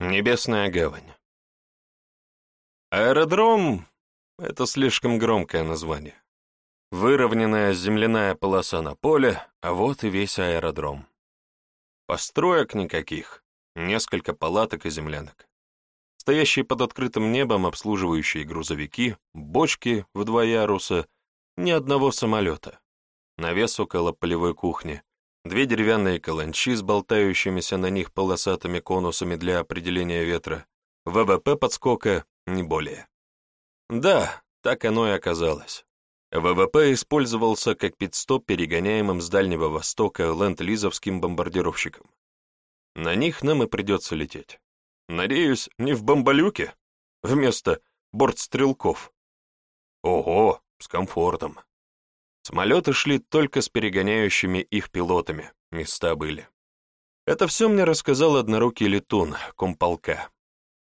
Небесная гавань. Аэродром — это слишком громкое название. Выровненная земляная полоса на поле, а вот и весь аэродром. Построек никаких, несколько палаток и землянок. Стоящие под открытым небом обслуживающие грузовики, бочки в два яруса, ни одного самолета. Навес около полевой кухни, Две деревянные каланчи с болтающимися на них полосатыми конусами для определения ветра, ВВП подскока не более. Да, так оно и оказалось. ВВП использовался как пидстоп, перегоняемым с Дальнего Востока ленд-лизовским бомбардировщиком. На них нам и придется лететь. Надеюсь, не в бомбалюке? Вместо бортстрелков. Ого, с комфортом. Самолеты шли только с перегоняющими их пилотами, места были. Это все мне рассказал однорукий летун, комполка.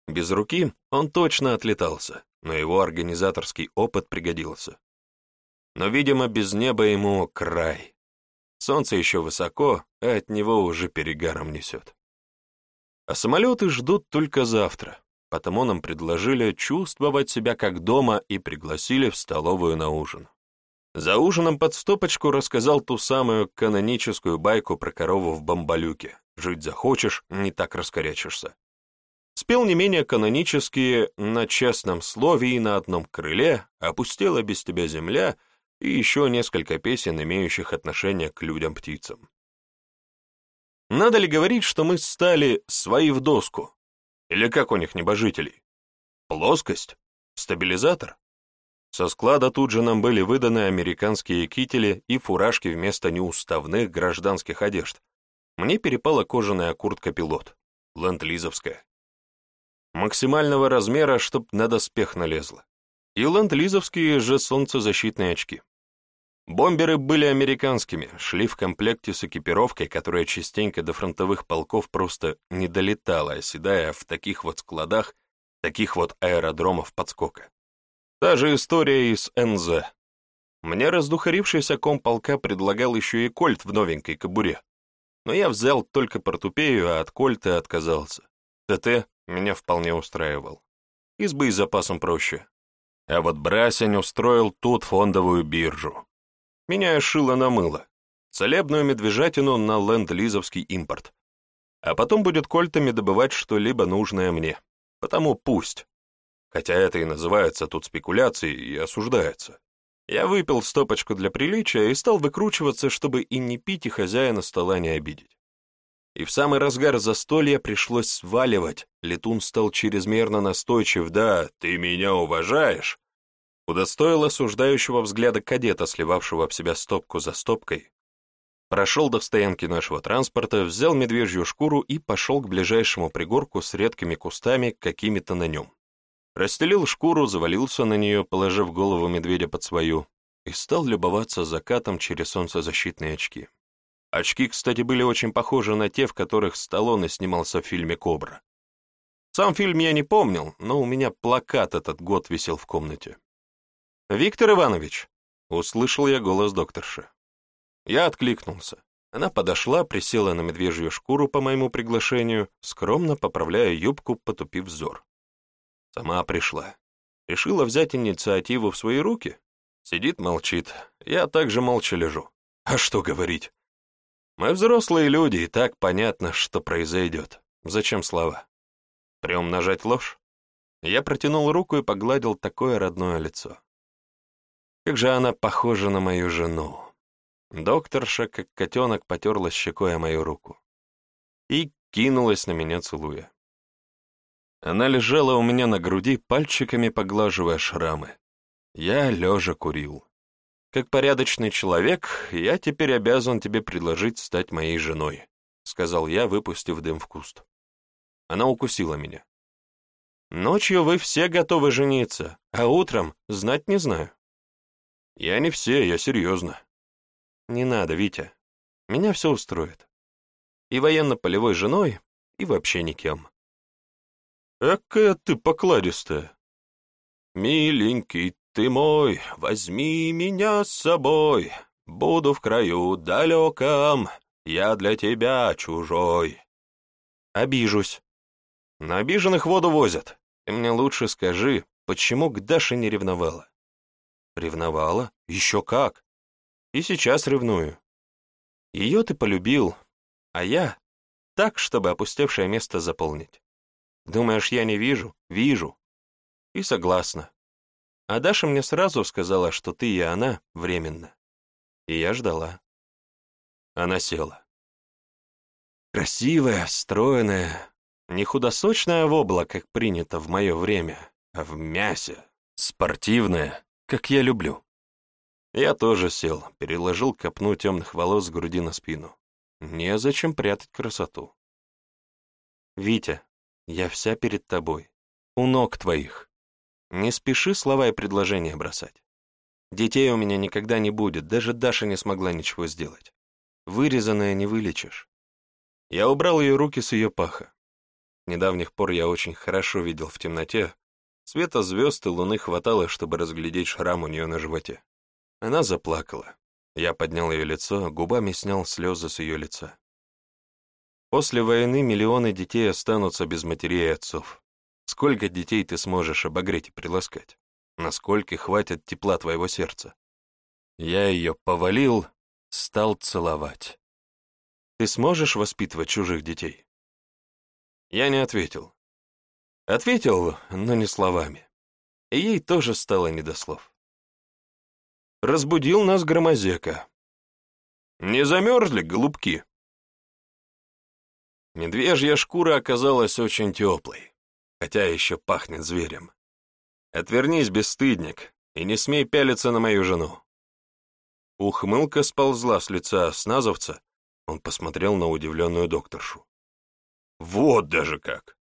Без руки он точно отлетался, но его организаторский опыт пригодился. Но, видимо, без неба ему край. Солнце еще высоко, а от него уже перегаром несет. А самолеты ждут только завтра, потому нам предложили чувствовать себя как дома и пригласили в столовую на ужин. За ужином под стопочку рассказал ту самую каноническую байку про корову в бамбалюке. Жить захочешь, не так раскорячишься. Спел не менее канонические «На честном слове и на одном крыле», «Опустела без тебя земля» и еще несколько песен, имеющих отношение к людям-птицам. Надо ли говорить, что мы стали свои в доску? Или как у них небожителей? Плоскость? Стабилизатор? Со склада тут же нам были выданы американские кители и фуражки вместо неуставных гражданских одежд. Мне перепала кожаная куртка-пилот, ленд-лизовская. Максимального размера, чтоб на доспех налезла. И ленд-лизовские же солнцезащитные очки. Бомберы были американскими, шли в комплекте с экипировкой, которая частенько до фронтовых полков просто не долетала, оседая в таких вот складах, таких вот аэродромов подскока. Та же история и с НЗ. Мне раздухарившийся комполка предлагал еще и кольт в новенькой кобуре. Но я взял только портупею, а от кольта отказался. ТТ меня вполне устраивал. Избы с запасом проще. А вот Брасень устроил тут фондовую биржу. Меня шило на мыло. Целебную медвежатину на ленд-лизовский импорт. А потом будет кольтами добывать что-либо нужное мне. Потому пусть хотя это и называется тут спекуляцией и осуждается. Я выпил стопочку для приличия и стал выкручиваться, чтобы и не пить, и хозяина стола не обидеть. И в самый разгар застолья пришлось сваливать. Летун стал чрезмерно настойчив. «Да, ты меня уважаешь!» Удостоил осуждающего взгляда кадета, сливавшего об себя стопку за стопкой. Прошел до стоянки нашего транспорта, взял медвежью шкуру и пошел к ближайшему пригорку с редкими кустами, какими-то на нем расстелил шкуру, завалился на нее, положив голову медведя под свою, и стал любоваться закатом через солнцезащитные очки. Очки, кстати, были очень похожи на те, в которых Сталлоне снимался в фильме «Кобра». Сам фильм я не помнил, но у меня плакат этот год висел в комнате. «Виктор Иванович!» — услышал я голос докторши. Я откликнулся. Она подошла, присела на медвежью шкуру по моему приглашению, скромно поправляя юбку, потупив взор. Сама пришла. Решила взять инициативу в свои руки. Сидит, молчит. Я также молча лежу. А что говорить? Мы взрослые люди, и так понятно, что произойдет. Зачем слова? Приумножать ложь? Я протянул руку и погладил такое родное лицо. Как же она похожа на мою жену. Докторша, как котенок, потерла щекой о мою руку. И кинулась на меня, целуя. Она лежала у меня на груди, пальчиками поглаживая шрамы. Я лежа курил. «Как порядочный человек, я теперь обязан тебе предложить стать моей женой», — сказал я, выпустив дым в куст. Она укусила меня. «Ночью вы все готовы жениться, а утром знать не знаю». «Я не все, я серьезно». «Не надо, Витя. Меня все устроит. И военно-полевой женой, и вообще никем». Экая ты покладистая. Миленький ты мой, возьми меня с собой, Буду в краю далеком, я для тебя чужой. Обижусь. На обиженных воду возят. Ты мне лучше скажи, почему к Даше не ревновала? Ревновала? Еще как. И сейчас ревную. Ее ты полюбил, а я так, чтобы опустевшее место заполнить. Думаешь, я не вижу? Вижу. И согласна. А Даша мне сразу сказала, что ты и она временно. И я ждала. Она села. Красивая, стройная, не худосочная в облаках принято в мое время, а в мясе, спортивная, как я люблю. Я тоже сел, переложил копну темных волос с груди на спину. Незачем прятать красоту. «Витя, я вся перед тобой, у ног твоих. Не спеши слова и предложения бросать. Детей у меня никогда не будет, даже Даша не смогла ничего сделать. Вырезанное не вылечишь. Я убрал ее руки с ее паха. Недавних пор я очень хорошо видел в темноте. Света звезд и луны хватало, чтобы разглядеть шрам у нее на животе. Она заплакала. Я поднял ее лицо, губами снял слезы с ее лица. После войны миллионы детей останутся без матерей и отцов. Сколько детей ты сможешь обогреть и приласкать? Насколько хватит тепла твоего сердца? Я ее повалил, стал целовать. Ты сможешь воспитывать чужих детей? Я не ответил. Ответил, но не словами. И ей тоже стало не до слов. Разбудил нас громозека. «Не замерзли, голубки?» Медвежья шкура оказалась очень теплой, хотя еще пахнет зверем. «Отвернись, бесстыдник, и не смей пялиться на мою жену». Ухмылка сползла с лица Сназовца. он посмотрел на удивленную докторшу. «Вот даже как!»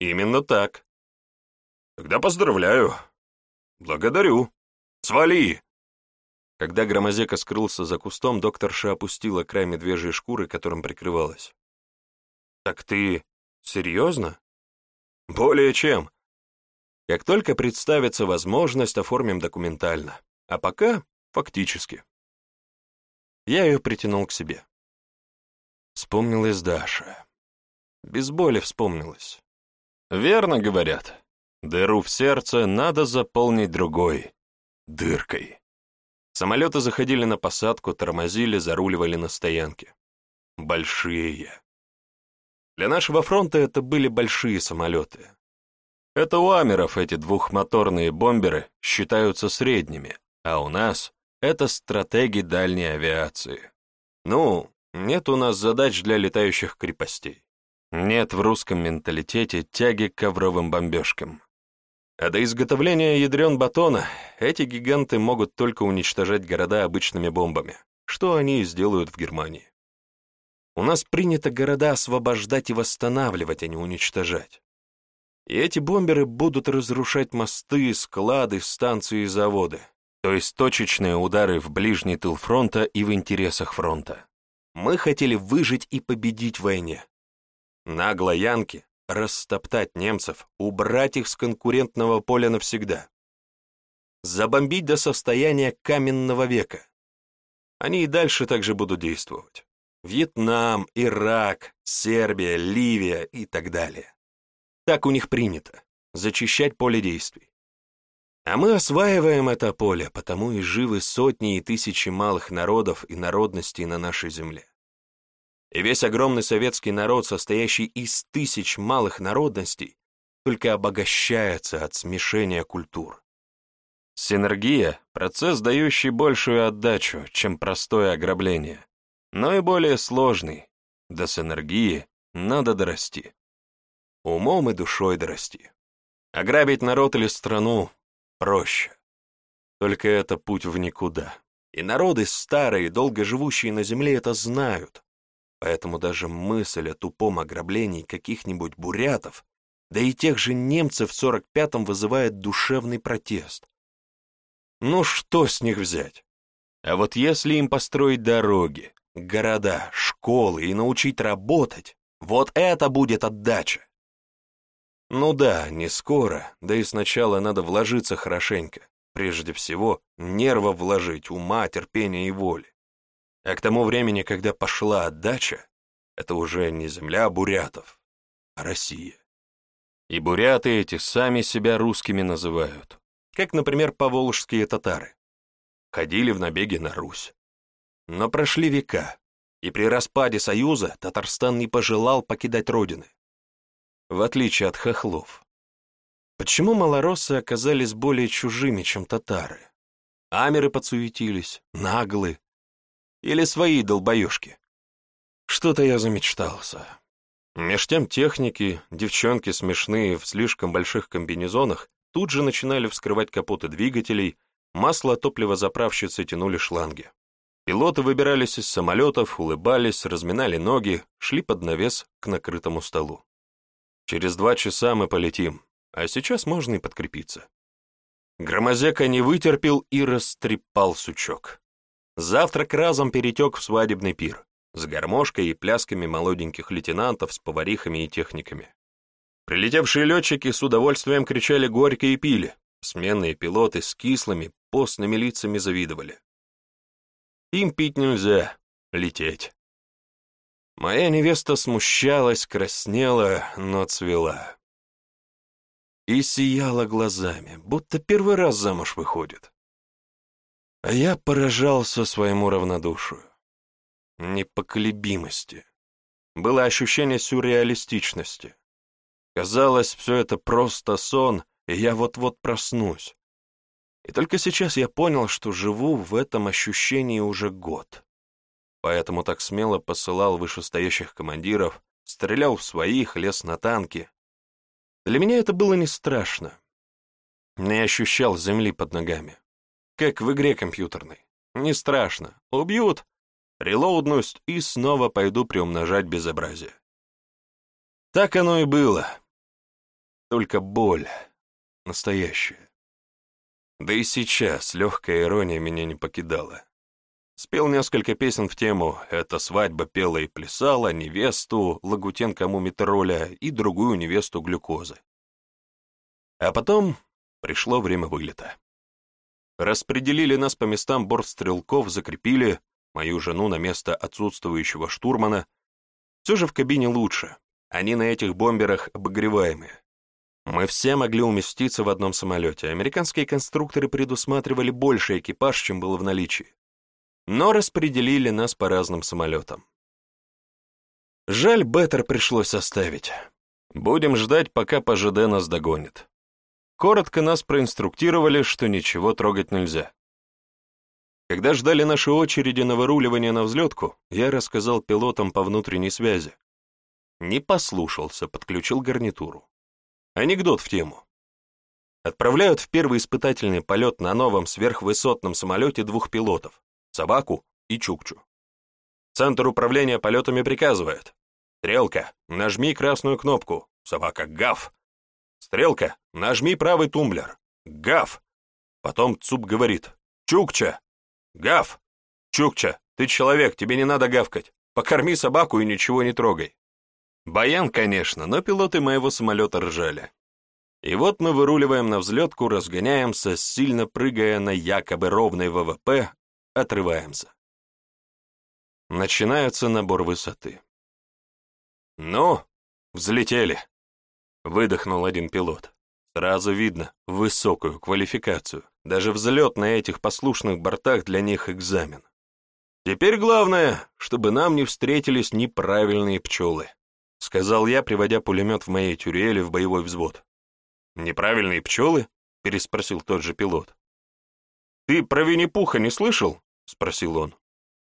«Именно так». «Тогда поздравляю». «Благодарю». «Свали!» Когда Громозека скрылся за кустом, докторша опустила край медвежьей шкуры, которым прикрывалась. Так ты серьезно? Более чем. Как только представится возможность, оформим документально. А пока фактически. Я ее притянул к себе. Вспомнилась Даша. Без боли вспомнилась. Верно говорят. Дыру в сердце надо заполнить другой. Дыркой. Самолеты заходили на посадку, тормозили, заруливали на стоянке. Большие. Для нашего фронта это были большие самолеты. Это у Амеров эти двухмоторные бомберы считаются средними, а у нас это стратеги дальней авиации. Ну, нет у нас задач для летающих крепостей. Нет в русском менталитете тяги к ковровым бомбежкам. А до изготовления ядрен батона эти гиганты могут только уничтожать города обычными бомбами, что они и сделают в Германии. У нас принято города освобождать и восстанавливать, а не уничтожать. И эти бомберы будут разрушать мосты, склады, станции и заводы. То есть точечные удары в ближний тыл фронта и в интересах фронта. Мы хотели выжить и победить в войне. Нагло янки растоптать немцев, убрать их с конкурентного поля навсегда. Забомбить до состояния каменного века. Они и дальше также будут действовать. Вьетнам, Ирак, Сербия, Ливия и так далее. Так у них принято – зачищать поле действий. А мы осваиваем это поле, потому и живы сотни и тысячи малых народов и народностей на нашей земле. И весь огромный советский народ, состоящий из тысяч малых народностей, только обогащается от смешения культур. Синергия – процесс, дающий большую отдачу, чем простое ограбление. Но и более сложный, да с энергии надо дорасти. Умом и душой дорасти. Ограбить народ или страну проще. Только это путь в никуда. И народы старые, долго живущие на земле, это знают. Поэтому даже мысль о тупом ограблении каких-нибудь бурятов, да и тех же немцев в 45-м вызывает душевный протест. Ну что с них взять? А вот если им построить дороги, города, школы и научить работать. Вот это будет отдача. Ну да, не скоро, да и сначала надо вложиться хорошенько. Прежде всего, нерва вложить, ума, терпения и воли. А к тому времени, когда пошла отдача, это уже не земля бурятов, а Россия. И буряты эти сами себя русскими называют, как, например, поволжские татары. Ходили в набеги на Русь. Но прошли века, и при распаде Союза Татарстан не пожелал покидать родины. В отличие от хохлов. Почему малороссы оказались более чужими, чем татары? Амеры подсуетились, наглы. Или свои долбоёшки? Что-то я замечтался. Меж тем техники, девчонки смешные в слишком больших комбинезонах, тут же начинали вскрывать капоты двигателей, масло топлива заправщицы тянули шланги. Пилоты выбирались из самолетов, улыбались, разминали ноги, шли под навес к накрытому столу. Через два часа мы полетим, а сейчас можно и подкрепиться. Громозека не вытерпел и растрепал сучок. Завтрак разом перетек в свадебный пир с гармошкой и плясками молоденьких лейтенантов с поварихами и техниками. Прилетевшие летчики с удовольствием кричали горько и пили, сменные пилоты с кислыми, постными лицами завидовали. Им пить нельзя, лететь. Моя невеста смущалась, краснела, но цвела. И сияла глазами, будто первый раз замуж выходит. А я поражался своему равнодушию, непоколебимости. Было ощущение сюрреалистичности. Казалось, все это просто сон, и я вот-вот проснусь, и только сейчас я понял, что живу в этом ощущении уже год. Поэтому так смело посылал вышестоящих командиров, стрелял в своих, лез на танки. Для меня это было не страшно. Не ощущал земли под ногами. Как в игре компьютерной. Не страшно. Убьют, релоуднусь и снова пойду приумножать безобразие. Так оно и было. Только боль. Настоящая. Да и сейчас легкая ирония меня не покидала. Спел несколько песен в тему «Это свадьба пела и плясала», «Невесту» Лагутенко Мумитроля и другую невесту Глюкозы. А потом пришло время вылета. Распределили нас по местам бортстрелков, закрепили мою жену на место отсутствующего штурмана. Все же в кабине лучше, они на этих бомберах обогреваемые. Мы все могли уместиться в одном самолете. Американские конструкторы предусматривали больше экипаж, чем было в наличии. Но распределили нас по разным самолетам. Жаль, Беттер пришлось оставить. Будем ждать, пока ПЖД нас догонит. Коротко нас проинструктировали, что ничего трогать нельзя. Когда ждали наши очереди на выруливание на взлетку, я рассказал пилотам по внутренней связи. Не послушался, подключил гарнитуру. Анекдот в тему. Отправляют в первый испытательный полет на новом сверхвысотном самолете двух пилотов — собаку и чукчу. Центр управления полетами приказывает. Стрелка, нажми красную кнопку. Собака, гав. Стрелка, нажми правый тумблер. Гав. Потом ЦУП говорит. Чукча. Гав. Чукча, ты человек, тебе не надо гавкать. Покорми собаку и ничего не трогай. Баян, конечно, но пилоты моего самолета ржали. И вот мы выруливаем на взлетку, разгоняемся, сильно прыгая на якобы ровной ВВП, отрываемся. Начинается набор высоты. «Ну, взлетели!» — выдохнул один пилот. Сразу видно высокую квалификацию. Даже взлет на этих послушных бортах для них экзамен. Теперь главное, чтобы нам не встретились неправильные пчелы. — сказал я, приводя пулемет в моей тюрели в боевой взвод. «Неправильные пчелы?» — переспросил тот же пилот. «Ты про Винни-Пуха не слышал?» — спросил он.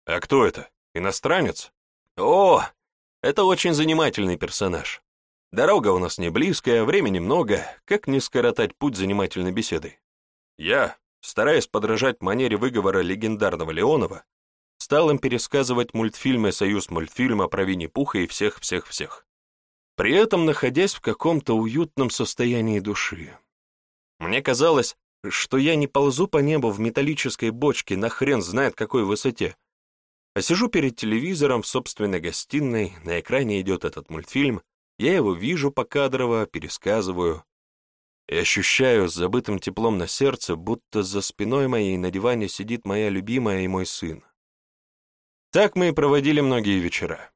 «А кто это? Иностранец?» «О, это очень занимательный персонаж. Дорога у нас не близкая, времени много, как не скоротать путь занимательной беседой?» «Я, стараясь подражать манере выговора легендарного Леонова, стал им пересказывать мультфильмы «Союз мультфильма» про Винни-Пуха и всех-всех-всех, при этом находясь в каком-то уютном состоянии души. Мне казалось, что я не ползу по небу в металлической бочке на хрен знает какой высоте, а сижу перед телевизором в собственной гостиной, на экране идет этот мультфильм, я его вижу покадрово, пересказываю — и ощущаю с забытым теплом на сердце, будто за спиной моей на диване сидит моя любимая и мой сын. Так мы и проводили многие вечера.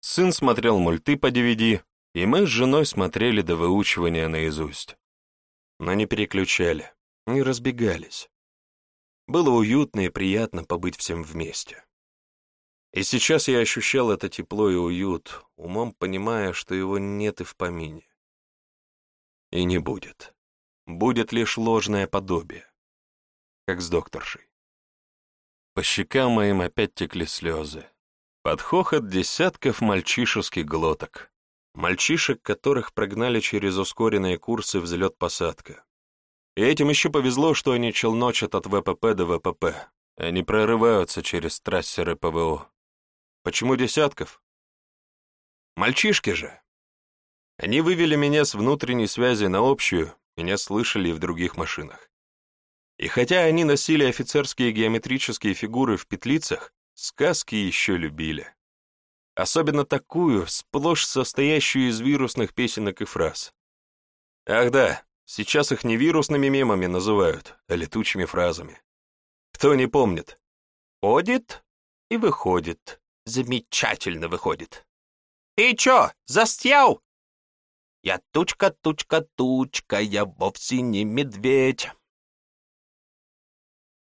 Сын смотрел мульты по DVD, и мы с женой смотрели до выучивания наизусть. Но не переключали, не разбегались. Было уютно и приятно побыть всем вместе. И сейчас я ощущал это тепло и уют, умом понимая, что его нет и в помине. И не будет. Будет лишь ложное подобие, как с докторшей. По щекам моим опять текли слезы. Под хохот десятков мальчишеских глоток. Мальчишек, которых прогнали через ускоренные курсы взлет-посадка. И этим еще повезло, что они челночат от ВПП до ВПП. Они прорываются через трассеры ПВО. Почему десятков? Мальчишки же. Они вывели меня с внутренней связи на общую, меня слышали и в других машинах. И хотя они носили офицерские геометрические фигуры в петлицах, сказки еще любили. Особенно такую, сплошь состоящую из вирусных песенок и фраз. Ах да, сейчас их не вирусными мемами называют, а летучими фразами. Кто не помнит? Ходит и выходит. Замечательно выходит. «Ты чё, застял?» «Я тучка, тучка, тучка, я вовсе не медведь».